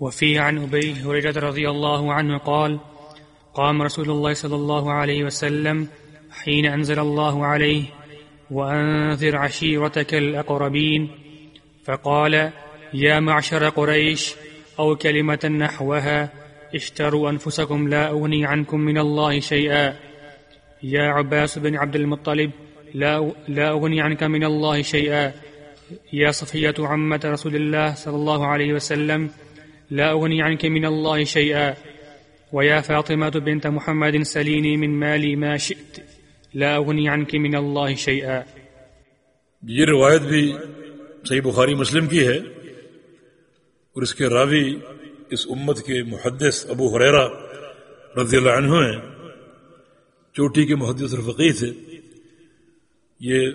وفيه عن أبي هريرة رضي الله عنه قال قام رسول الله صلى الله عليه وسلم حين أنزل الله عليه وأنذر عشيرتك الأقربين فقال يا معشر قريش أو كلمة نحوها اشتروا أنفسكم لا أغني عنكم من الله شيئا يا عباس بن عبد المطلب لا, لا أغني عنك من الله شيئا يا صفية عمة رسول الله صلى الله عليه وسلم لا أغني عنك من الله شيئا. ويا فاطمة بنت محمد سليني من مالي ما شئت. لا أغني عنك من الله شيئا. یہ روایت بھی صحیح بخاری مسلم کی ہے اور اس کے راوی اس امت کے محدث ابو حریرا رضی اللہ عنہ ہیں۔ چوٹی کے محدث الفقی تھے۔ یہ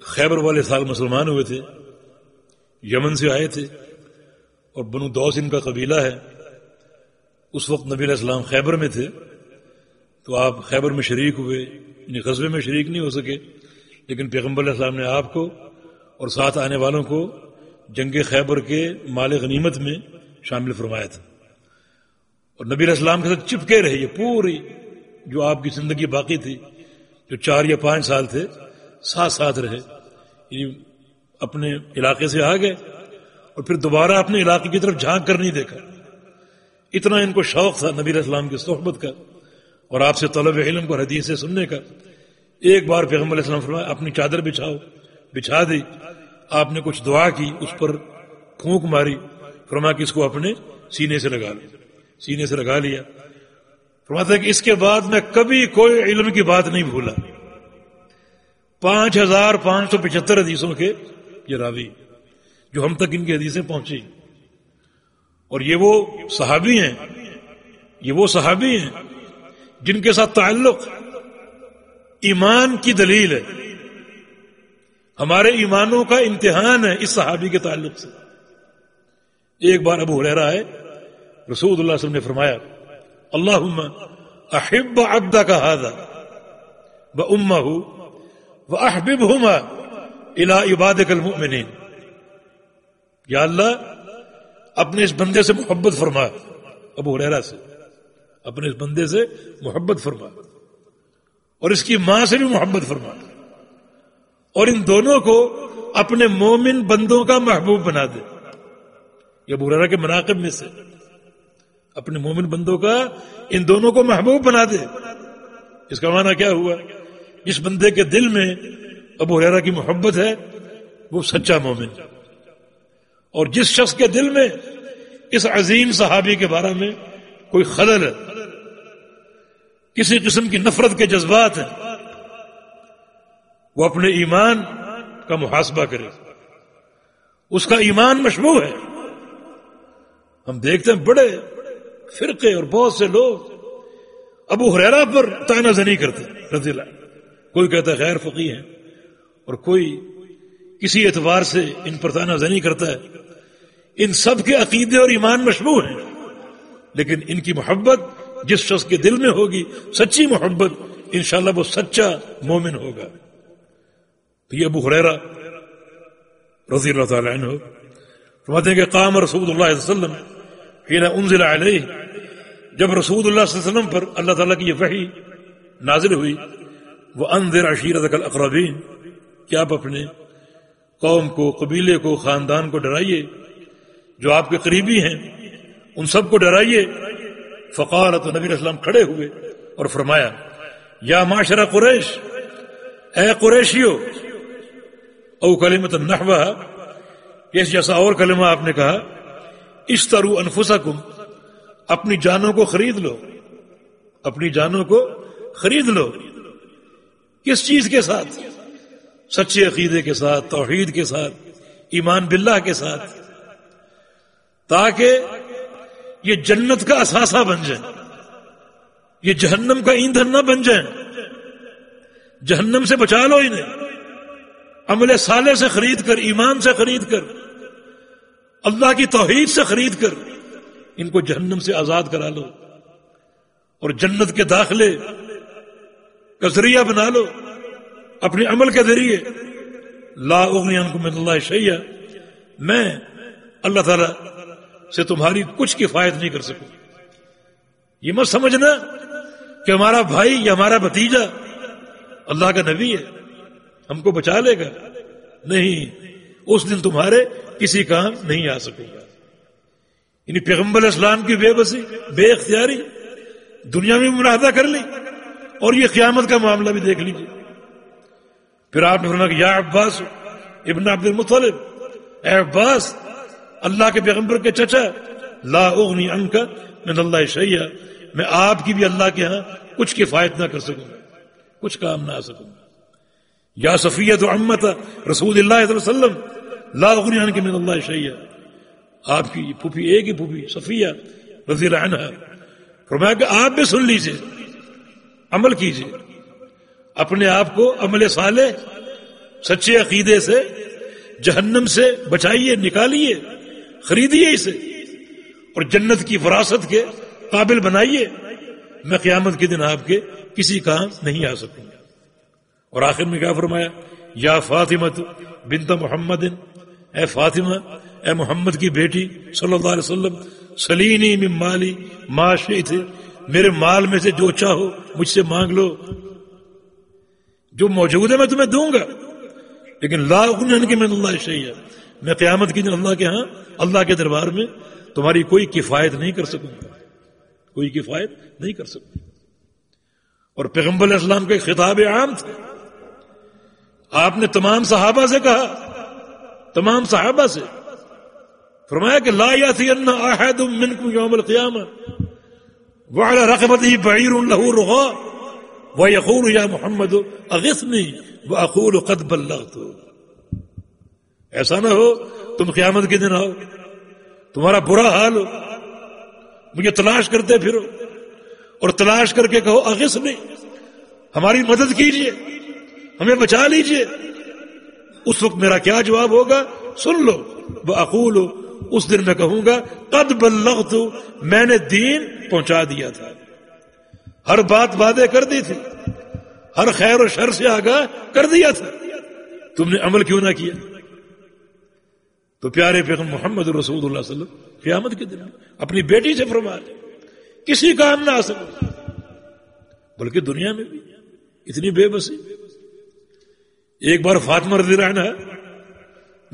خیبر والے سال مسلمان ہوئے تھے۔ یمن سے آئے تھے۔ اور بنو دوس ان کا قبیلہ ہے، اس وقت نبی علیہ السلام خیبر میں تھے۔ تو آپ خیبر میں شریک ہوئے یعنی قصبے میں شریک نہیں ہو سکے۔ لیکن پیغمبر علیہ السلام نے آپ کو اور ساتھ آنے والوں کو جنگ خیبر کے مال غنیمت میں شامل فرمایا تھا۔ اور نبی علیہ السلام کے ساتھ چپکے رہے، یہ پوری جو آپ کی زندگی باقی تھی، جو چار یا پانچ سال تھے، ساتھ ساتھ رہے۔ یعنی اپنے علاقے سے آ گئے اور پھر دوبارہ اپنے علاقے کی طرف جھانک کر نہیں دیکھا۔ اتنا ان کو شوق تھا نبی السلام کی صحبت کا اور آپ سے طلب علم کو حدیث سے سننے کا۔ ایک بار پیغمبر علیہ السلام فرمایا، اپنی چادر بچھاؤ، بچھا دی۔ آپ نے کچھ دعا کی، اس پر پھونک ماری۔ فرما کہ اس کو اپنے سینے سے لگا لیا سینے سے لگا لیا۔ فرماتا کہ اس کے بعد میں کبھی کوئی علم کی بات نہیں بھولا۔ پانچ ہزار پانچ سو پچہتر حدیثوں کے یہ راوی۔ جو ہم تک ان کی حدیثیں پہنچی۔ اور یہ وہ صحابی ہیں۔ یہ وہ صحابی ہیں جن کے ساتھ تعلق ایمان کی دلیل ہے۔ ہمارے ایمانوں کا امتحان ہے اس صحابی کے تعلق سے۔ ایک بار ابو رہا ہے رسول اللہ وسلم نے فرمایا اللہ احب ابدا کا ہاضا ب اما ہوں وہ احبب ہوں الا عباد المؤمنین۔ یا اللہ، اپنے اس بندے سے محبت فرما۔ ابو ریرا سے۔ اپنے اس بندے سے محبت فرما۔ اور اس کی ماں سے بھی محبت فرما۔ اور ان دونوں کو اپنے مومن بندوں کا محبوب بنا دے۔ یہ ریرا کے مناقب میں سے۔ اپنے مومن بندوں کا ان دونوں کو محبوب بنا دے۔ اس کا معنی کیا ہوا؟ جس بندے کے دل میں ابو ریرا کی محبت ہے، وہ سچا مومن۔ اور جس شخص کے دل میں اس عظیم صحابی کے بارے میں کوئی خلل ہے، کسی قسم کی نفرت کے جذبات ہیں، وہ اپنے ایمان کا محاسبہ کرے۔ اس کا ایمان مشبو ہے۔ ہم دیکھتے ہیں بڑے فرقے اور بہت سے لوگ ابو حریرا پر تانا زنی کرتے رضی اللہ کوئی کہتا ہے غیر فقی ہیں اور کوئی کسی اعتبار سے ان پر تانا زنی کرتا ہے۔ ان سب کے عقیدے اور ایمان مشبو ہیں۔ لیکن ان کی محبت جس شخص کے دل میں ہوگی، سچی محبت، انشاءاللہ وہ سچا مومن ہوگا۔ تو یہ ابو حریرا رضی اللہ تعالی عنہ فرماتے ہیں کہ قام رسول اللہ علیہ وسلم انزل علیہ۔ جب رسول اللہ صلی اللہ علیہ وسلم پر اللہ تعالیٰ کی یہ وحی نازل ہوئی وہ اندر عشیرت الاقربین کہ آپ اپنے قوم کو، قبیلے کو، خاندان کو ڈرائیے، جو آپ کے قریبی ہیں، ان سب کو ڈرائیے۔ فقار تو نبی اسلام کھڑے ہوئے اور فرمایا، یا معاشرہ قریش، اے قریشیو، او کلمت نحوہ اس جیسا اور کلمہ آپ نے کہا اس طرح انفسکم، اپنی جانوں کو خرید لو، اپنی جانوں کو خرید لو، کس چیز کے ساتھ؟ سچے عقیدے کے ساتھ، توحید کے ساتھ، ایمان باللہ کے ساتھ، تاکہ یہ جنت کا اثاثہ بن جائے، یہ جہنم کا ایندھن نہ بن جائے۔ جہنم سے بچا لو انہیں، عمل سالے سے خرید کر، ایمان سے خرید کر، اللہ کی توحید سے خرید کر، ان کو جہنم سے آزاد کرا لو۔ اور جنت کے داخلے کا ذریعہ بنا لو۔ اپنے عمل کے ذریعے۔ لا اغنی کو من اللہ شیعہ میں اللہ تعالی سے تمہاری کچھ کفایت نہیں کر سکوں۔ یہ مت سمجھنا کہ ہمارا بھائی یا ہمارا بھتیجا اللہ کا نبی ہے، ہم کو بچا لے گا۔ نہیں، اس دن تمہارے کسی کام نہیں آ سکے گا۔ یعنی پیغمبر اسلام کی بے بسی، بے اختیاری، دنیا میں مناہدہ کر لی اور یہ قیامت کا معاملہ بھی دیکھ لیجیے پھر آپ نے فرمایا کہ یا عباس ابن عبد المطلب، اے عباس، اللہ کے پیغمبر کے چچا، لا اغنی کا من اللہ شیا میں آپ کی بھی اللہ کے ہاں کچھ کفایت نہ کر سکوں گا کچھ کام نہ آ سکوں۔ گا یا صفیت و امت رسول اللہ علیہ وسلم، لا اغنی کے من اللہ شیا آپ کی پھوپھی ایک ہی پھوپھی، صفیہ رضی اللہ عنہ۔ فرمایا کہ آپ بھی سن لیجیے عمل کیجیے اپنے آپ کو عمل صالح، سچے عقیدے سے، جہنم سے بچائیے، نکالیے، خریدیے اسے، اور جنت کی فراست کے قابل بنائیے۔ میں قیامت کے دن آپ کے کسی کام نہیں آ سکوں گا۔ اور آخر میں کیا فرمایا؟ یا فاطمہ بنت محمد، اے فاطمہ، اے محمد کی بیٹی صلی اللہ علیہ وسلم، سلینی من مالی معاشی تھے میرے مال میں سے جو چاہو مجھ سے مانگ لو۔ جو موجود ہے میں تمہیں دوں گا۔ لیکن لا یعنی کے میں اللہ شہیہ میں قیامت کی دن اللہ کے ہاں اللہ کے دربار میں تمہاری کوئی کفایت نہیں کر سکوں گا۔ کوئی کفایت نہیں کر سکوں اور پیغمبر علیہ السلام کے خطاب عام تھے آپ نے تمام صحابہ سے کہا۔ تمام صحابہ سے۔ فرمایا کہ لا یاتی ان احد منکم یوم القیامہ۔ وعلى رقبته بعير له رغاء۔ ويقول يا محمد اغثني واقول قد بلغت. ایسا نہ ہو، تم قیامت کے دن آؤ، تمہارا برا حال ہو، مجھے تلاش کرتے پھرو، اور تلاش کر کے کہو اغثني ہماری مدد کیجیے ہمیں بچا لیجیے اس وقت میرا کیا جواب ہوگا؟ سن لو وہ اقول اس دن میں کہوں گا، قد بلغت، میں نے دین پہنچا دیا تھا۔ ہر بات وعدے کر دی تھی۔ ہر خیر و شر سے آگاہ کر دیا تھا۔ تم نے عمل کیوں نہ کیا؟ تو پیارے پیغم محمد رسول اللہ علیہ وسلم، قیامت کے دن اپنی بیٹی سے فرما لے کسی کام نہ آ سکے۔ بلکہ دنیا میں بھی اتنی بے بسی۔ ایک بار فاطمہ رضی اللہ عنہ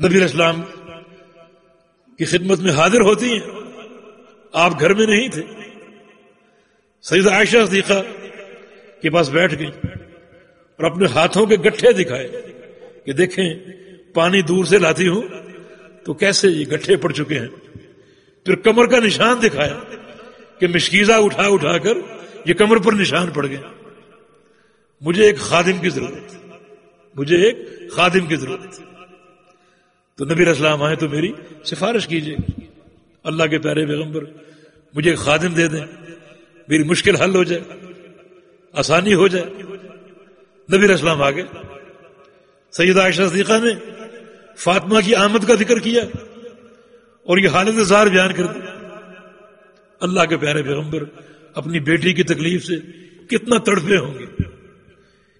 نبی اسلام کی خدمت میں حاضر ہوتی ہیں۔ آپ گھر میں نہیں تھے۔ سید عائشہ صدیقہ کے پاس بیٹھ گئی اور اپنے ہاتھوں کے گٹھے دکھائے کہ دیکھیں پانی دور سے لاتی ہوں تو کیسے یہ گٹھے پڑ چکے ہیں؟ پھر کمر کا نشان دکھایا کہ مشکیزہ اٹھا اٹھا کر یہ کمر پر نشان پڑ گئے مجھے ایک خادم کی ضرورت مجھے ایک خادم کی ضرورت تو نبی اسلام آئے تو میری سفارش کیجیے اللہ کے پیارے پیغمبر، مجھے ایک خادم دے دیں۔ میری مشکل حل ہو جائے، آسانی ہو جائے۔ نبی اسلام آگے سید عائشہ صدیقہ نے فاطمہ کی آمد کا ذکر کیا اور یہ حالت زار بیان کر دی۔ اللہ کے پیارے پیغمبر، اپنی بیٹی کی تکلیف سے کتنا تڑپے ہوں گے،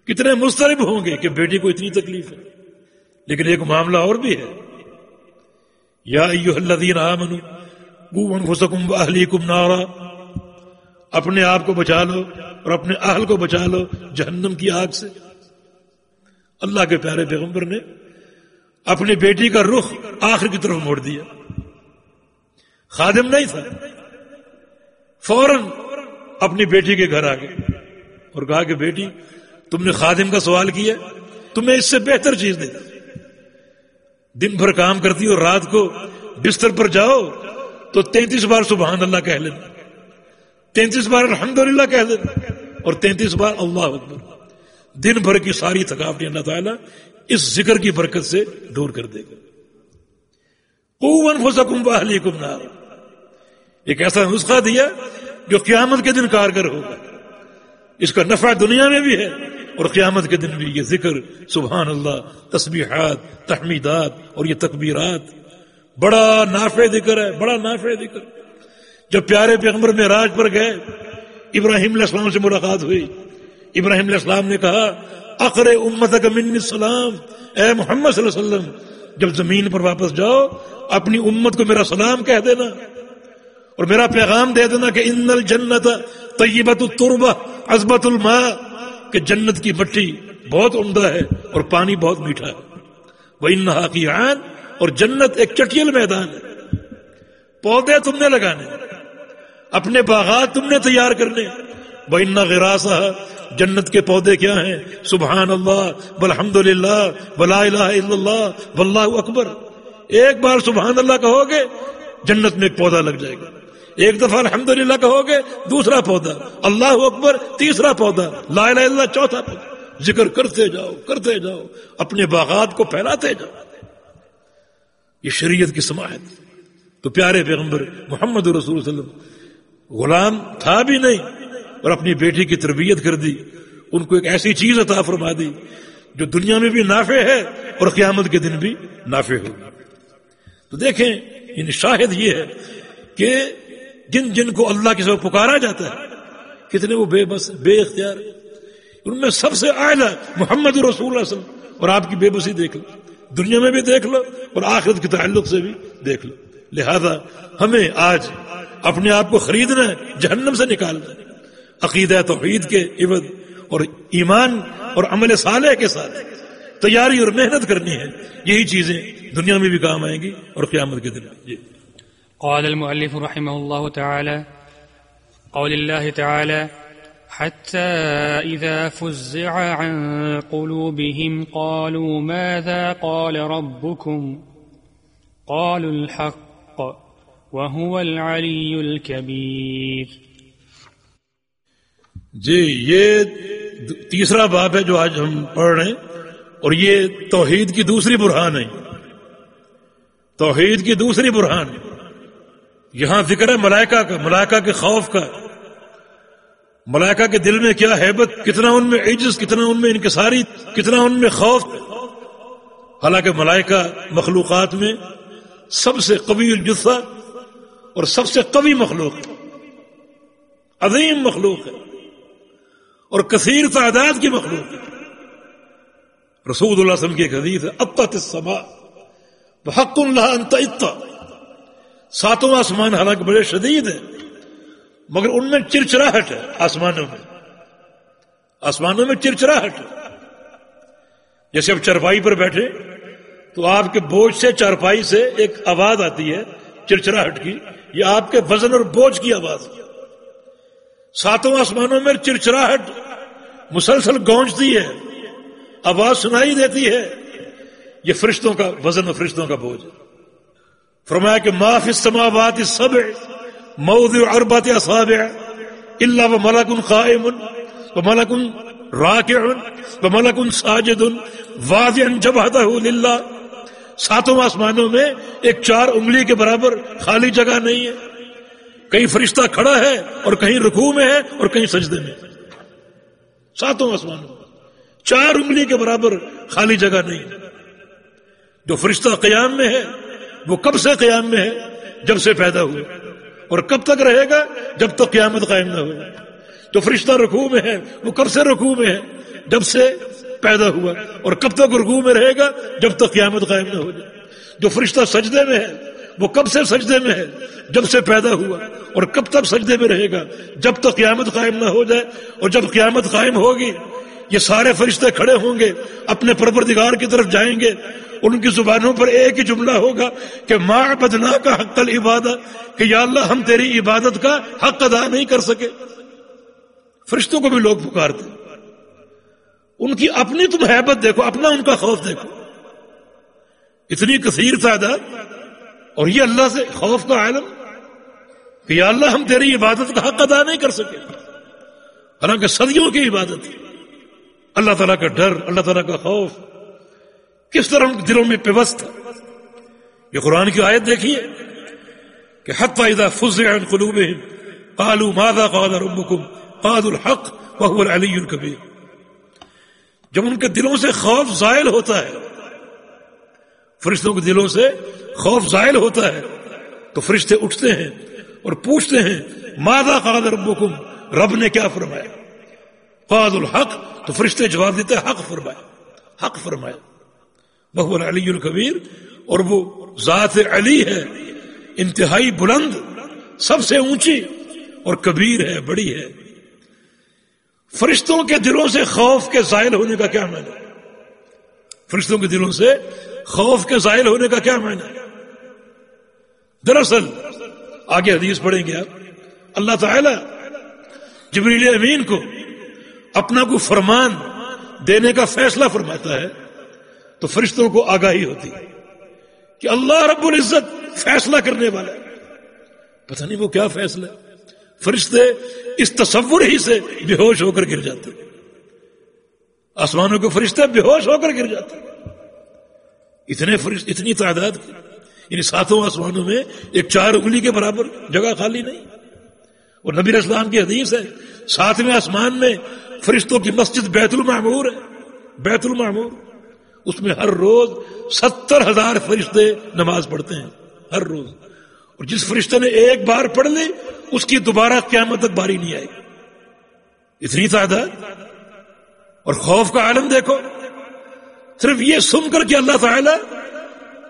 کتنے مسترب ہوں گے کہ بیٹی کو اتنی تکلیف ہے۔ لیکن ایک معاملہ اور بھی ہے۔ یا الذین آمنوا، قو انفسکم و اہلیکم نارا۔ اپنے آپ کو بچا لو اور اپنے اہل کو بچا لو جہنم کی آگ سے۔ اللہ کے پیارے پیغمبر نے اپنی بیٹی کا رخ آخر کی طرف موڑ دیا۔ خادم نہیں تھا۔ فوراً اپنی بیٹی کے گھر آ گئے اور کہا کہ بیٹی، تم نے خادم کا سوال کیا، تمہیں اس سے بہتر چیز دے۔ دن بھر کام کرتی اور رات کو بستر پر جاؤ تو تینتیس بار سبحان اللہ کہہ لینا۔ تینتیس بار الحمد للہ کہہ دینا اور تینتیس بار اللہ اکبر۔ دن بھر کی ساری تھکاوٹیں اللہ تعالیٰ اس ذکر کی برکت سے دور کر دے گا۔ سکم باہلی ایک ایسا نسخہ دیا جو قیامت کے دن کارگر ہوگا۔ اس کا نفع دنیا میں بھی ہے اور قیامت کے دن بھی یہ ذکر سبحان اللہ تسبیحات، تحمیدات اور یہ تکبیرات۔ بڑا نافع ذکر ہے، بڑا نافع ذکر۔ جب پیارے پیغمبر میں راج پر گئے، ابراہیم علیہ السلام سے ملاقات ہوئی۔ ابراہیم علیہ السلام نے کہا اخر امت کا من السلام، اے محمد صلی اللہ علیہ وسلم، جب زمین پر واپس جاؤ، اپنی امت کو میرا سلام کہہ دینا۔ اور میرا پیغام دے دینا کہ ان الجنت طیبت التربہ عزبت الماء، کہ جنت کی مٹی بہت عمدہ ہے اور پانی بہت میٹھا ہے۔ وہ ان اور جنت ایک چٹیل میدان ہے۔ پودے تم نے لگانے۔ اپنے باغات تم نے تیار کرنے۔ وہ ان جنت کے پودے کیا ہیں؟ سبحان اللہ بلحمد للہ بلا الہ الا اللہ، واللہ اکبر۔ ایک بار سبحان اللہ کہو گے، جنت میں ایک پودا لگ جائے گا۔ ایک دفعہ الحمد للہ کہو گے، دوسرا پودا۔ اللہ اکبر، تیسرا پودا۔ لا الہ الا چوتھا پودا۔ ذکر کرتے جاؤ کرتے جاؤ۔ اپنے باغات کو پھیلاتے جاؤ۔ یہ شریعت کی سماعت تو پیارے پیغمبر محمد رسول وسلم غلام تھا بھی نہیں اور اپنی بیٹی کی تربیت کر دی، ان کو ایک ایسی چیز عطا فرما دی جو دنیا میں بھی نافع ہے اور قیامت کے دن بھی نافع ہوگی تو دیکھیں یعنی شاہد یہ ہے کہ جن جن کو اللہ کے سب پکارا جاتا ہے، کتنے وہ بے بس، بے اختیار۔ ان میں سب سے اعلیٰ محمد رسول اللہ علیہ وسلم۔ اور آپ کی بے بسی دیکھ لو، دنیا میں بھی دیکھ لو اور آخرت کے تعلق سے بھی دیکھ لو۔ لہذا ہمیں آج اپنے آپ کو خریدنا ہے، جہنم سے نکالنا ہے۔ عقیدہ توحید کے عبد اور ایمان اور عمل صالح کے ساتھ تیاری اور محنت کرنی ہے۔ یہی چیزیں دنیا میں بھی کام آئیں گی اور قیامت کے دن۔ جی۔ قال المؤلف رحمه الله تعالى، قول الله تعالى، حتى إذا فزع عن قلوبهم قالوا ماذا قال ربكم؟ قالوا الحق. وهو العلي الكبير۔ جی یہ تیسرا باب ہے جو آج ہم پڑھ رہے ہیں، اور یہ توحید کی دوسری برہان ہے۔ توحید کی دوسری برہان۔ یہاں ذکر ہے ملائکہ کا، ملائکہ کے خوف کا۔ ملائکہ کے دل میں کیا حیبت، کتنا ان میں عجز، کتنا ان میں انکساری، کتنا ان میں خوف۔ حالانکہ ملائکہ مخلوقات میں سب سے قوی الجثہ اور سب سے قوی مخلوق عظیم مخلوق ہے۔ اور کثیر تعداد کی مخلوق رسول اللہ علیہ وسلم کی ایک حدیث ہے اتت السماء بحق اللہ انت اتا ساتوں آسمان حالانکہ بڑے شدید ہیں، مگر ان میں چرچراہٹ ہے آسمانوں میں۔ آسمانوں میں چرچراہٹ ہے۔ جیسے اب چرپائی پر بیٹھے، تو آپ کے بوجھ سے چارپائی سے ایک آواز آتی ہے چرچراہٹ کی۔ یہ آپ کے وزن اور بوجھ کی آواز ساتوں آسمانوں میں چرچراہٹ، مسلسل گونجتی ہے۔ آواز سنائی دیتی ہے۔ یہ فرشتوں کا وزن و فرشتوں کا بوجھ۔ فرمایا کہ معاف السماوات السبع، موضع اربات اصابع، الا وملك قائم وملك راكع وملك ساجد، واضعا جبهته لله ساتوں آسمانوں میں ایک چار انگلی کے برابر خالی جگہ نہیں ہے۔ کہیں فرشتہ کھڑا ہے اور کہیں رکوع میں ہے اور کہیں سجدے میں۔ ساتوں آسمانوں چار انگلی کے برابر خالی جگہ نہیں ہے۔ جو فرشتہ قیام میں ہے، وہ کب سے قیام میں ہے؟ جب سے پیدا ہوئے۔ اور کب تک رہے گا؟ جب تک قیامت قائم نہ ہو۔ جو فرشتہ رکوع میں ہے، وہ کب سے رکوع میں ہے؟ جب سے پیدا ہوا اور کب تک رکوع میں رہے گا؟ جب تک قیامت قائم نہ ہو جائے۔ جو فرشتہ سجدے میں ہے، وہ کب سے سجدے میں ہے؟ جب سے پیدا ہوا اور کب تک سجدے میں رہے گا؟ جب تک قیامت قائم نہ ہو جائے۔ اور جب قیامت قائم ہوگی، یہ سارے فرشتے کھڑے ہوں گے، اپنے پروردگار کی طرف جائیں گے۔ ان کی زبانوں پر ایک ہی جملہ ہوگا کہ ماں بدنا کا حق العبادت کہ یا اللہ ہم تیری عبادت کا حق ادا نہیں کر سکے۔ فرشتوں کو بھی لوگ پکارتے ان کی اپنی تم حیبت دیکھو، اپنا ان کا خوف دیکھو۔ اتنی کثیر تعداد۔ اور یہ اللہ سے خوف کا عالم۔ کہ یا اللہ ہم تیری عبادت کا حق ادا نہیں کر سکے۔ حالانکہ صدیوں کی عبادت۔ اللہ تعالیٰ کا ڈر، اللہ تعالیٰ کا خوف۔ کس طرح ان کے دلوں میں پیوست۔ تھا یہ قرآن کی آیت دیکھیے۔ کہ حق فائدہ فض قلوب قالو مادا قال ربکم؟ قاد الحق وهو العلی الکبیر۔ جب ان کے دلوں سے خوف زائل ہوتا ہے، فرشتوں کے دلوں سے خوف زائل ہوتا ہے، تو فرشتے اٹھتے ہیں اور پوچھتے ہیں مادا قاد ربکم؟ رب نے کیا فرمایا؟ قاد الحق، تو فرشتے جواب دیتے حق فرمایا حق فرمایا۔ بہو علی الکبیر، اور وہ ذات علی ہے، انتہائی بلند، سب سے اونچی، اور کبیر ہے، بڑی ہے۔ فرشتوں کے دلوں سے خوف کے زائل ہونے کا کیا معنی؟ فرشتوں کے دلوں سے خوف کے زائل ہونے کا کیا معنی؟ دراصل، آگے حدیث پڑھیں گے آپ۔ اللہ تعالی جبریل امین کو اپنا کو فرمان دینے کا فیصلہ فرماتا ہے تو فرشتوں کو آگاہی ہوتی ہے کہ اللہ رب العزت فیصلہ کرنے والا پتہ نہیں وہ کیا فیصلہ فرشتے اس تصور ہی سے بے ہوش ہو کر گر جاتے آسمانوں کے فرشتے بے ہوش ہو کر گر جاتے اتنے فرشت اتنی تعداد یعنی ساتوں آسمانوں میں ایک چار انگلی کے برابر جگہ خالی نہیں۔ اور نبی اسلام کی حدیث ہے، ساتویں آسمان میں فرشتوں کی مسجد بیت المعمور ہے۔ بیت المعمور۔ اس میں ہر روز ستر ہزار فرشتے نماز پڑھتے ہیں۔ ہر روز۔ اور جس فرشتے نے ایک بار پڑھ لی اس کی دوبارہ قیامت تک باری نہیں آئے اتنی تعداد؟ اور خوف کا عالم دیکھو، صرف یہ سن کر کہ اللہ تعالی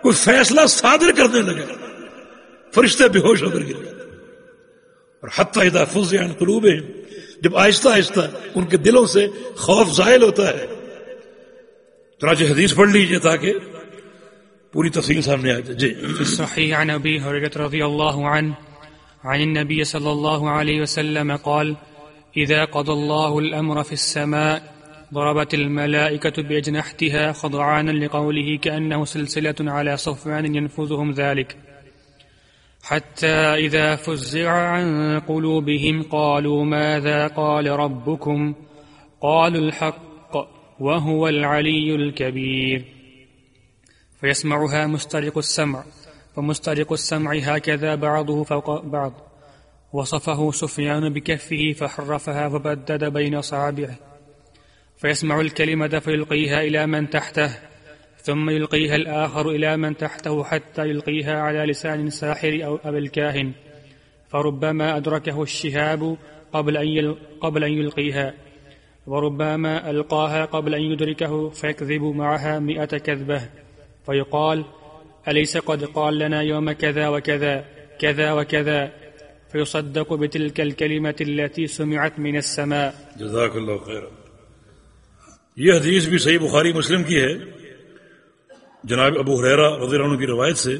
کوئی فیصلہ صادر کرنے لگے فرشتے بے ہوش ہو کر گرے۔ اور حتیٰ اذا فزع عن جب آہستہ آہستہ ان کے دلوں سے خوف زائل ہوتا ہے۔ چنانچہ حدیث پڑھ لیجیے تاکہ پوری تفصیل سامنے آ جائے جی الصحيح عن أبي هريرة رضي الله عنه عن النبي صلى الله عليه وسلم قال إذا قضى الله الأمر في السماء ضربت الملائكة بأجنحتها خضعانا لقوله كأنه سلسلة على صفوان ينفذهم ذلك. حتى إذا فزع عن قلوبهم قالوا ماذا قال ربكم؟ قالوا الحق وهو العلي الكبير. فيسمعها مسترق السمع فمسترق السمع هكذا بعضه فوق بعض. وصفه سفيان بكفه فحرفها وبدد بين أصابعه فيسمع الكلمة فيلقيها إلى من تحته ثم يلقيها الآخر إلى من تحته حتى يلقيها على لسان ساحر أو أبي الكاهن. فربما أدركه الشهاب قبل أن قبل أن يلقيها. وربما ألقاها قبل أن يدركه فيكذب معها مئة كذبة. فيقال أليس قد قال لنا يوم كذا وكذا كذا وكذا؟ فيصدق بتلك الكلمة التي سمعت من السماء. جزاک اللہ خیر یہ حدیث بھی صحیح بخاری مسلم کی ہے۔ جناب ابو حریرہ رضی اللہ عنہ کی روایت سے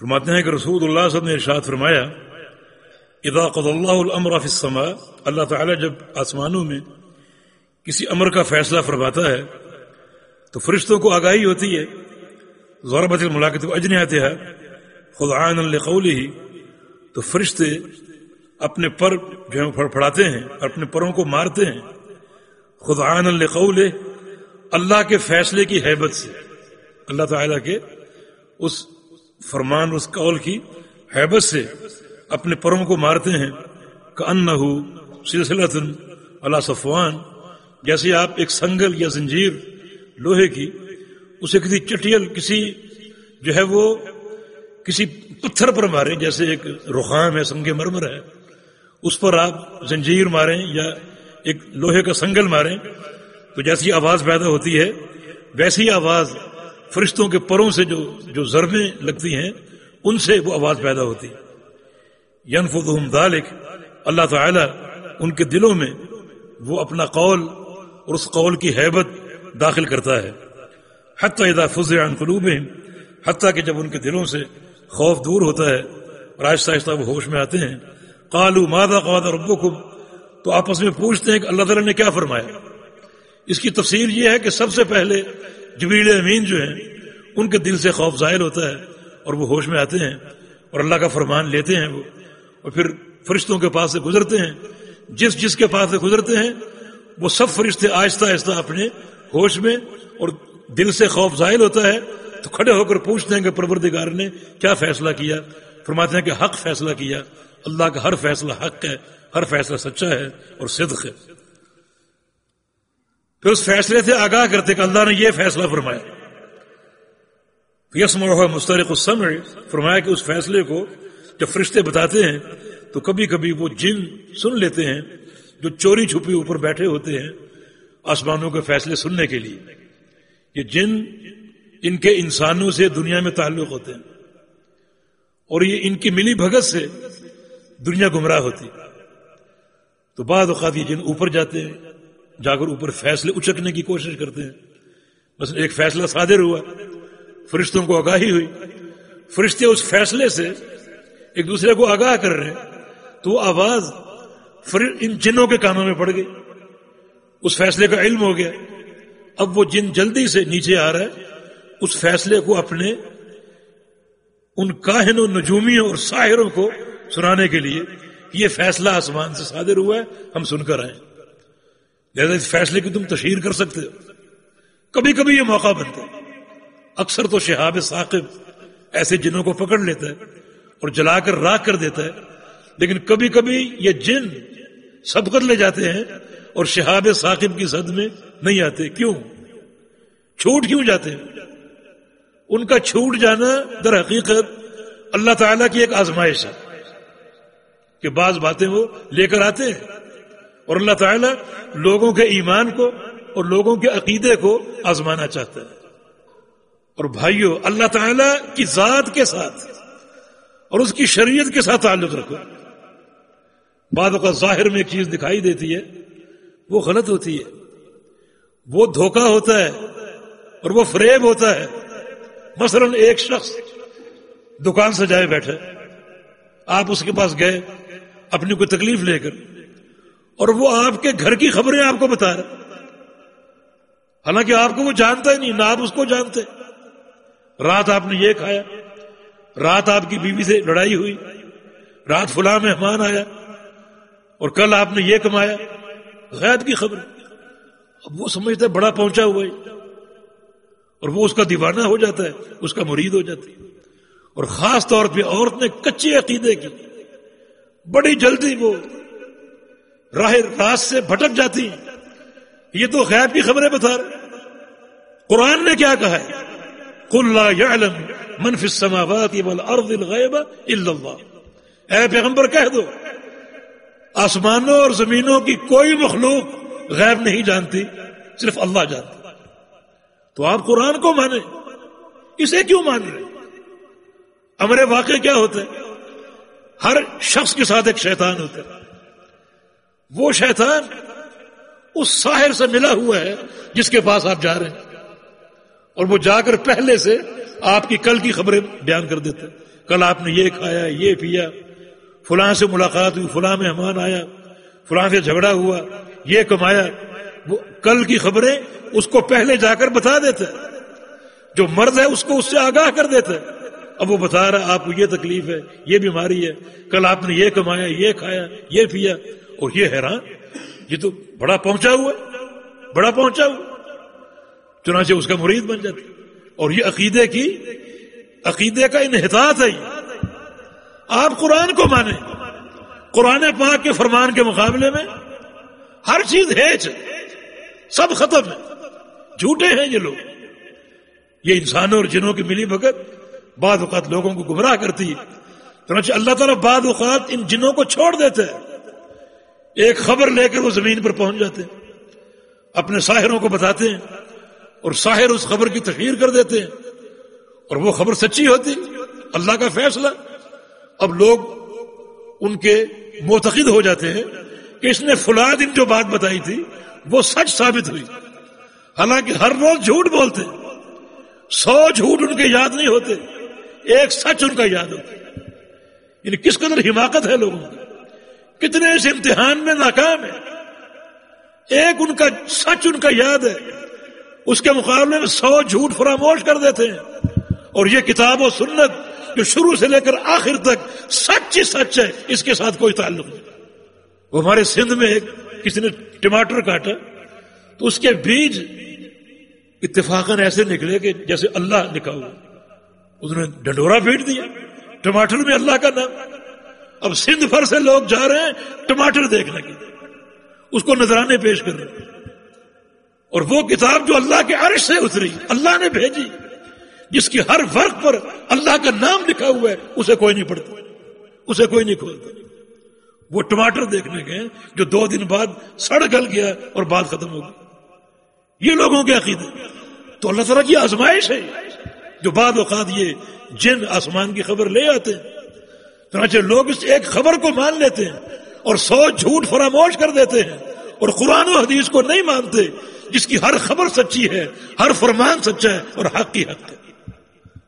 فرماتے ہیں کہ رسول اللہ صلی اللہ علیہ وسلم نے ارشاد فرمایا اذا قضى اللہ الامر فی السماء اللہ تعالی جب آسمانوں میں کسی أمر کا فیصلہ فرماتا ہے تو فرشتوں کو آگاہی ہوتی ہے۔ ضربت الملاقت کو اجنے آتے ہیں۔ خود القولی ہی تو فرشتے اپنے پر جو ہے پھڑاتے ہیں اور اپنے پروں کو مارتے ہیں۔ خود القول اللہ کے فیصلے کی حیبت سے۔ اللہ تعالیٰ کے اس فرمان، اس قول کی حیبت سے اپنے پروں کو مارتے ہیں۔ کہ ان سلسلت اللہ صفوان۔ جیسے آپ ایک سنگل یا زنجیر لوہے کی، اسے کسی چٹیل، کسی جو ہے وہ کسی پتھر پر ماریں جیسے ایک رخام ہے، سنگ مرمر ہے، اس پر آپ زنجیر ماریں یا ایک لوہے کا سنگل ماریں، تو جیسی آواز پیدا ہوتی ہے، ویسی آواز فرشتوں کے پروں سے جو جو ضربیں لگتی ہیں، ان سے وہ آواز پیدا ہوتی ہے۔ ینفدہم ذالک، اللہ تعالی ان کے دلوں میں وہ اپنا قول اور اس قول کی حیبت داخل کرتا ہے۔ حتیٰ اذا فزع عن قلوبہم، حتیٰ کہ جب ان کے دلوں سے خوف دور ہوتا ہے اور آہستہ آہستہ وہ ہوش میں آتے ہیں۔ قالوا، ماذا قال ربکم؟ تو آپس میں پوچھتے ہیں کہ اللہ تعالیٰ نے کیا فرمایا۔ اس کی تفصیل یہ ہے کہ سب سے پہلے جبریل امین جو ہیں، ان کے دل سے خوف ظاہر ہوتا ہے اور وہ ہوش میں آتے ہیں اور اللہ کا فرمان لیتے ہیں وہ۔ اور پھر فرشتوں کے پاس سے گزرتے ہیں۔ جس جس کے پاس سے گزرتے ہیں، وہ سب فرشتے آہستہ آہستہ اپنے ہوش میں اور دل سے خوف ظاہر ہوتا ہے، تو کھڑے ہو کر پوچھتے ہیں کہ پروردگار نے کیا فیصلہ کیا؟ فرماتے ہیں کہ حق فیصلہ کیا۔ اللہ کا ہر فیصلہ حق ہے، ہر فیصلہ سچا ہے اور صدق ہے۔ پھر اس فیصلے سے آگاہ کرتے کہ اللہ نے یہ فیصلہ فرمایا۔ یس مر مسترق السمع، فرمایا کہ اس فیصلے کو جب فرشتے بتاتے ہیں، تو کبھی کبھی وہ جن سن لیتے ہیں جو چوری چھپی اوپر بیٹھے ہوتے ہیں۔ آسمانوں کے فیصلے سننے کے لیے یہ جن ان کے انسانوں سے دنیا میں تعلق ہوتے ہیں اور یہ ان کی ملی بھگت سے دنیا گمراہ ہوتی تو بعض اوقات یہ جن اوپر جاتے ہیں جا کر اوپر فیصلے اچکنے کی کوشش کرتے ہیں۔ بس ایک فیصلہ صادر ہوا، فرشتوں کو آگاہی ہوئی۔ فرشتے اس فیصلے سے ایک دوسرے کو آگاہ کر رہے ہیں۔ تو وہ آواز ان جنوں کے کانوں میں پڑ گئی۔ اس فیصلے کا علم ہو گیا۔ اب وہ جن جلدی سے نیچے آ رہا ہے، اس فیصلے کو اپنے ان کاہن و نجومیوں اور ساحروں کو سنانے کے لیے یہ فیصلہ آسمان سے صادر ہوا ہے، ہم سن کر آئے۔ لہٰذا اس فیصلے کی تم تشہیر کر سکتے ہو۔ کبھی کبھی یہ موقع بنتا ہے۔ اکثر تو شہاب ثاقب ایسے جنوں کو پکڑ لیتا ہے اور جلا کر راک کر دیتا ہے، لیکن کبھی کبھی یہ جن سبقت لے جاتے ہیں اور شہاب ثاقب کی زد میں نہیں آتے۔ کیوں؟ چھوٹ کیوں جاتے؟ ہیں ان کا چھوٹ جانا در حقیقت اللہ تعالی کی ایک آزمائش ہے کہ بعض باتیں وہ لے کر آتے ہیں۔ اور اللہ تعالیٰ لوگوں کے ایمان کو اور لوگوں کے عقیدے کو آزمانا چاہتا ہے۔ اور بھائیوں اللہ تعالی کی ذات کے ساتھ اور اس کی شریعت کے ساتھ تعلق رکھو۔ بعد کا ظاہر میں ایک چیز دکھائی دیتی ہے۔ وہ غلط ہوتی ہے۔ وہ دھوکہ ہوتا ہے اور وہ فریب ہوتا ہے۔ مثلا ایک شخص دکان سجائے بیٹھے۔ آپ اس کے پاس گئے، اپنی کوئی تکلیف لے کر۔ اور وہ آپ کے گھر کی خبریں آپ کو بتا رہے۔ حالانکہ آپ کو وہ جانتا ہی نہیں، نہ آپ اس کو جانتے۔ رات آپ نے یہ کھایا۔ رات آپ کی بیوی سے لڑائی ہوئی۔ رات فلاں مہمان آیا۔ اور کل آپ نے یہ کمایا۔ غیر کی خبر۔ اب وہ سمجھتا ہے بڑا پہنچا ہوا ہے۔ اور وہ اس کا دیوانہ ہو جاتا ہے، اس کا مرید ہو جاتی ہے۔ اور خاص طور پہ عورت نے کچے عقیدے کی بڑی جلدی وہ راہ راست سے بھٹک جاتی یہ تو غیب کی خبریں بتا رہے قرآن نے کیا کہا ہے؟ منفی السماوات والارض الغیب الا اللہ۔ اے پیغمبر، کہہ دو۔ آسمانوں اور زمینوں کی کوئی مخلوق غیب نہیں جانتی، صرف اللہ جانتی تو آپ قرآن کو مانیں، اسے کیوں مان رہے؟ امر واقع کیا ہوتا ہے؟ ہر شخص کے ساتھ ایک شیطان ہوتا ہے۔ وہ شیطان اس ساحر سے ملا ہوا ہے جس کے پاس آپ جا رہے ہیں۔ اور وہ جا کر پہلے سے آپ کی کل کی خبریں بیان کر دیتے کل آپ نے یہ کھایا، یہ پیا۔ فلاں سے ملاقات ہوئی، فلاں مہمان آیا، فلاں سے جھگڑا ہوا، یہ کمایا۔ وہ کل کی خبریں اس کو پہلے جا کر بتا دیتے۔ جو مرد ہے اس کو اس سے آگاہ کر دیتے۔ اب وہ بتا رہا، آپ کو یہ تکلیف ہے، یہ بیماری ہے، کل آپ نے یہ کمایا، یہ کھایا، یہ پیا۔ اور یہ حیران، یہ تو بڑا پہنچا ہوا، بڑا پہنچا ہوا۔ چنانچہ اس کا مرید بن جاتا۔ اور یہ عقیدے کی، عقیدے کا انحطاط ہے آپ قرآن کو مانیں۔ قرآن پاک کے فرمان کے مقابلے میں ہر چیز ہے سب ختم ہے۔ جھوٹے ہیں یہ لوگ۔ یہ انسانوں اور جنوں کی ملی بھگت بعض اوقات لوگوں کو گمراہ کرتی ہے۔ چنانچہ اللہ تعالیٰ بعض اوقات ان جنوں کو چھوڑ دیتے ہیں۔ ایک خبر لے کر وہ زمین پر پہنچ جاتے ہیں۔ اپنے ساحروں کو بتاتے ہیں اور ساحر اس خبر کی تخیر کر دیتے ہیں۔ اور وہ خبر سچی ہوتی، اللہ کا فیصلہ اب لوگ ان کے معتقد ہو جاتے ہیں کہ اس نے فلا دن جو بات بتائی تھی وہ سچ ثابت ہوئی۔ حالانکہ ہر روز جھوٹ بولتے، سو جھوٹ ان کے یاد نہیں ہوتے، ایک سچ ان کا یاد ہوتا۔ یعنی کس قدر حماقت ہے لوگوں کی کتنے اس امتحان میں ناکام ہے ایک ان کا سچ ان کا یاد ہے، اس کے مقابلے میں سو جھوٹ فراموش کر دیتے ہیں۔ اور یہ کتاب و سنت جو شروع سے لے کر آخر تک سچ ہی سچ ہے، اس کے ساتھ کوئی تعلق نہیں۔ وہ ہمارے سندھ میں ایک کسی نے ٹماٹر کاٹا، تو اس کے بیج اتفاقاً ایسے نکلے کہ جیسے اللہ لکھا ہوا۔ اس نے ڈنڈورا پیٹ دیا، ٹماٹر میں اللہ کا نام۔ اب سندھ بھر سے لوگ جا رہے ہیں، ٹماٹر دیکھنے کے اس کو نذرانے پیش کر رہے اور وہ کتاب جو اللہ کے عرش سے اتری، اللہ نے بھیجی۔ جس کی ہر فرق پر اللہ کا نام لکھا ہوا ہے، اسے کوئی نہیں پڑھتا، اسے کوئی نہیں کھولتا۔ وہ ٹماٹر دیکھنے گئے، جو دو دن بعد سڑ گل گیا اور بات ختم ہو گئی۔ یہ لوگوں کے عقیدے۔ تو اللہ تعالیٰ کی آزمائش ہے۔ جو بعد اوقات یہ جن آسمان کی خبر لے آتے ہیں، چنانچہ لوگ اس ایک خبر کو مان لیتے ہیں اور سو جھوٹ فراموش کر دیتے ہیں اور قرآن و حدیث کو نہیں مانتے، جس کی ہر خبر سچی ہے، ہر فرمان سچا ہے اور حق کی حق ہے۔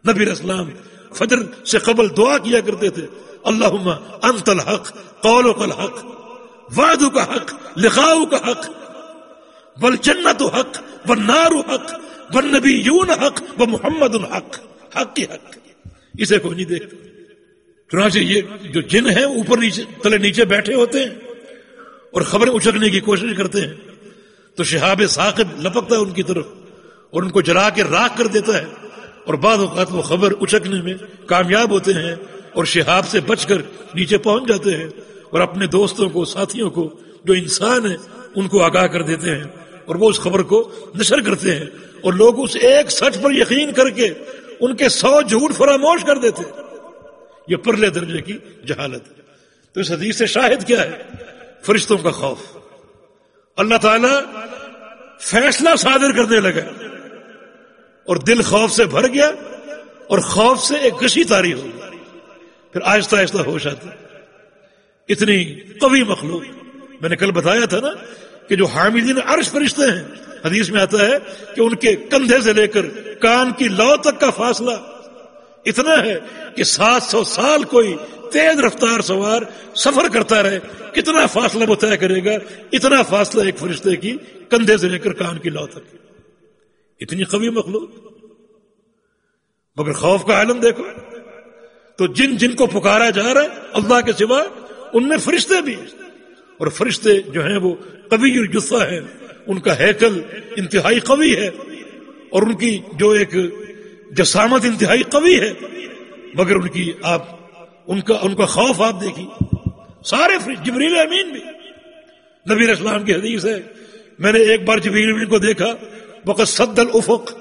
نبی اسلام فجر سے قبل دعا کیا کرتے تھے اللہ انت الحق قول کا حق وعد کا حق لکھاؤ کا حق بل جنت حق و نار حق بل نبی یون حق و محمد الحق حق کی حق۔ اسے کوئی نہیں دیکھتا چنانچہ یہ جو جن ہیں، اوپر نیچے، تلے نیچے بیٹھے ہوتے ہیں اور خبریں اچکنے کی کوشش کرتے ہیں۔ تو شہاب ثاقب لپکتا ہے ان کی طرف اور ان کو جلا کے راک کر دیتا ہے۔ اور بعض اوقات وہ خبر اچکنے میں کامیاب ہوتے ہیں اور شہاب سے بچ کر نیچے پہنچ جاتے ہیں اور اپنے دوستوں کو، ساتھیوں کو جو انسان ہیں، ان کو آگاہ کر دیتے ہیں اور وہ اس خبر کو نشر کرتے ہیں اور لوگ اس ایک سچ پر یقین کر کے ان کے سو جھوٹ فراموش کر دیتے یہ پرلے درجے کی جہالت۔ ہے تو اس حدیث سے شاہد کیا ہے؟ فرشتوں کا خوف۔ اللہ تعالی فیصلہ صادر کرنے لگا اور دل خوف سے بھر گیا اور خوف سے ایک گشی تاری ہو گئی۔ پھر آہستہ آہستہ ہوش آتی۔ اتنی قوی مخلوق۔ میں نے کل بتایا تھا نا کہ جو حامدین عرش فرشتے ہیں، حدیث میں آتا ہے کہ ان کے کندھے سے لے کر کان کی لو تک کا فاصلہ اتنا ہے کہ سات سو سال کوئی تیز رفتار سوار سفر کرتا رہے۔ کتنا فاصلہ وہ طے کرے گا؟ اتنا فاصلہ ایک فرشتے کی کندھے سے لے کر کان کی لو تک۔ اتنی قوی مخلوق؟ مگر خوف کا عالم دیکھو، تو جن جن کو پکارا جا رہا ہے، اللہ کے سوا ان میں فرشتے بھی اور فرشتے جو ہیں وہ قوی جسہ ہے ان کا ہیکل انتہائی قوی ہے۔ اور ان کی جو ایک جسامت انتہائی قوی ہے، مگر ان کی آپ، ان کا ان کا خوف آپ دیکھیے۔ سارے جبریل امین بھی۔ نبی اسلام کی حدیث ہے، میں نے ایک بار جبریل امین کو دیکھا وقت سد الافق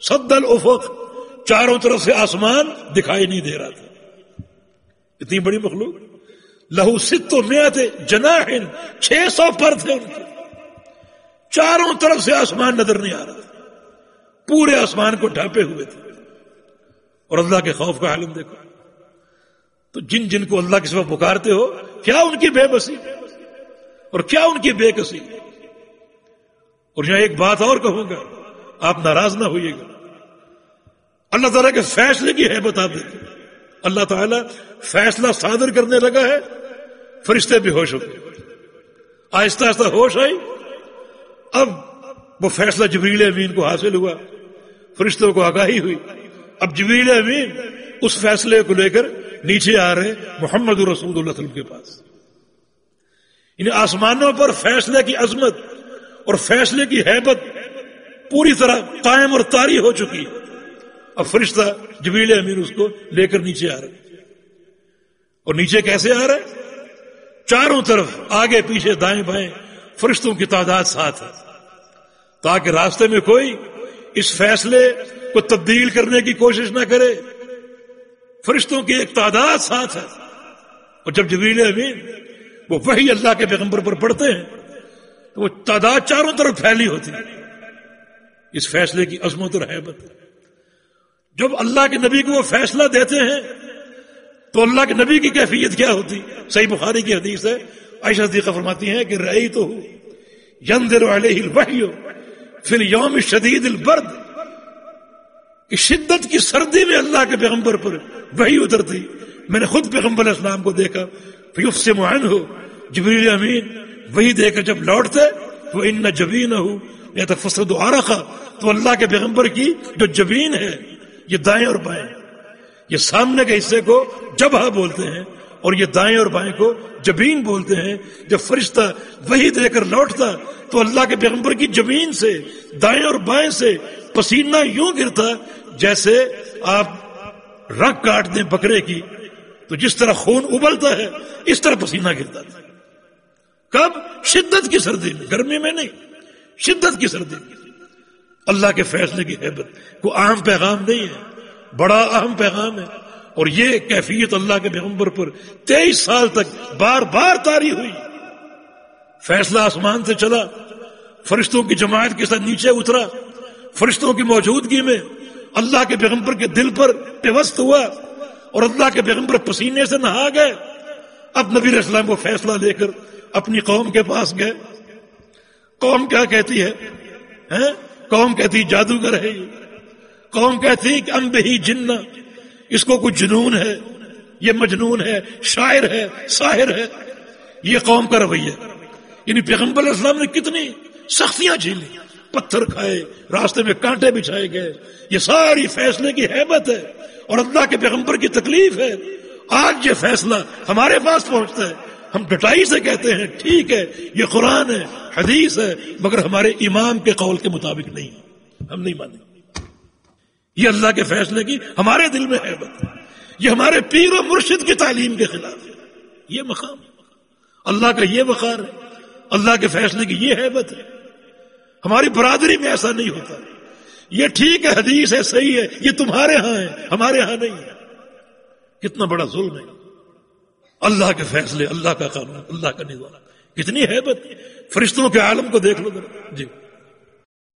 سد الافق، چاروں طرف سے آسمان دکھائی نہیں دے رہا تھا۔ اتنی بڑی مخلوق۔ لہو ست و میت جنا چھ سو پر تھے ان کے۔ چاروں طرف سے آسمان نظر نہیں آ رہا تھا۔ پورے آسمان کو ڈھانپے ہوئے تھے۔ اور اللہ کے خوف کا عالم دیکھو۔ تو جن جن کو اللہ کے سوا پکارتے ہو، کیا ان کی بے بسی؟ اور کیا ان کی بے کسی؟ اور یہاں ایک بات اور کہوں گا، آپ ناراض نہ ہوئیے گا۔ اللہ تعالیٰ کے فیصلے کی ہے بتا دیتے اللہ تعالیٰ فیصلہ صادر کرنے لگا ہے، فرشتے بھی ہوش ہو گئے۔ آہستہ آہستہ ہوش آئی۔ اب وہ فیصلہ جبریل امین کو حاصل ہوا۔ فرشتوں کو آگاہی ہوئی۔ اب جبریل امین اس فیصلے کو لے کر نیچے آ رہے محمد رسول اللہ وسلم کے پاس۔ ان آسمانوں پر فیصلے کی عظمت۔ اور فیصلے کی حیبت پوری طرح قائم اور تاری ہو چکی۔ ہے اب فرشتہ جبریل امین اس کو لے کر نیچے آ رہے اور نیچے کیسے آ رہے چاروں طرف آگے پیچھے دائیں بائیں فرشتوں کی تعداد ساتھ ہے۔ تاکہ راستے میں کوئی اس فیصلے کو تبدیل کرنے کی کوشش نہ کرے۔ فرشتوں کی ایک تعداد ساتھ ہے۔ اور جب جبریل امین وہ وہی اللہ کے پیغمبر پر پڑھتے ہیں تو وہ تعداد چاروں طرف پھیلی ہوتی۔ اس فیصلے کی عظمت اور حیبت جب اللہ کے نبی کو وہ فیصلہ دیتے ہیں، تو اللہ کے نبی کی کیفیت کیا ہوتی؟ صحیح بخاری کی حدیث ہے۔ عائشہ صدیقہ فرماتی ہیں کہ رئی تو یندر علیہ الوحی پھر یوم شدید البرد۔ کہ شدت کی سردی میں اللہ کے پیغمبر پر وہی اترتی۔ میں نے خود پیغمبر اسلام کو دیکھا۔ فیوف سے معائن ہو جبریل امین۔ وہی دیکھ جب لوٹتے تو ان نہ جبین ہو، یا تو فسد آرخا تو اللہ کے پیغمبر کی جو جبین ہے، یہ دائیں اور بائیں۔ یہ سامنے کے حصے کو جبہ بولتے ہیں اور یہ دائیں اور بائیں کو جبین بولتے ہیں۔ جب فرشتہ وہی دے کر لوٹتا، تو اللہ کے پیغمبر کی زمین سے، دائیں اور بائیں سے پسینہ یوں گرتا جیسے آپ رگ کاٹ دیں بکرے کی۔ تو جس طرح خون ابلتا ہے، اس طرح پسینہ گرتا تھا کب؟ شدت کی سردی میں، گرمی میں نہیں، شدت کی سردی میں۔ اللہ کے فیصلے کی حیبت کو اہم پیغام نہیں ہے۔ بڑا اہم پیغام ہے۔ اور یہ کیفیت اللہ کے پیغمبر پر تیئیس سال تک بار بار تاری ہوئی۔ فیصلہ آسمان سے چلا، فرشتوں کی جماعت کے ساتھ نیچے اترا، فرشتوں کی موجودگی میں اللہ کے پیغمبر کے دل پر پیوست ہوا اور اللہ کے پیغمبر پسینے سے نہا گئے۔ اب نبی اسلام کو فیصلہ لے کر اپنی قوم کے پاس گئے۔ قوم کیا کہتی ہے؟ قوم کہتی جادوگر ہے۔ قوم کہتی کہ امب ہی جن۔ اس کو کچھ جنون ہے۔ یہ مجنون ہے۔ شاعر ہے۔ شاعر ہے۔ یہ قوم کا رویہ۔ یعنی پیغمبر اسلام نے کتنی سختیاں جھیلی پتھر کھائے، راستے میں کانٹے بچھائے گئے۔ یہ ساری فیصلے کی حیبت ہے۔ اور اللہ کے پیغمبر کی تکلیف ہے۔ آج یہ فیصلہ ہمارے پاس پہنچتا ہے۔ ہم ڈٹائی سے کہتے ہیں، ٹھیک ہے، یہ قرآن ہے، حدیث ہے، مگر ہمارے امام کے قول کے مطابق نہیں۔ ہم نہیں مانیں۔ یہ اللہ کے فیصلے کی ہمارے دل میں حیبت ہے۔ یہ ہمارے پیر و مرشد کی تعلیم کے خلاف ہے۔ یہ مقام اللہ کا یہ وقار ہے۔ اللہ کے فیصلے کی یہ حیبت ہے۔ ہماری برادری میں ایسا نہیں ہوتا۔ یہ ٹھیک ہے، حدیث ہے، صحیح ہے، یہ تمہارے ہاں ہے، ہمارے ہاں نہیں ہے۔ کتنا بڑا ظلم ہے۔ اللہ کے فیصلے، اللہ کا قانون، اللہ کا نظام۔ کتنی حیبت۔ فرشتوں کے عالم کو دیکھ لو جی۔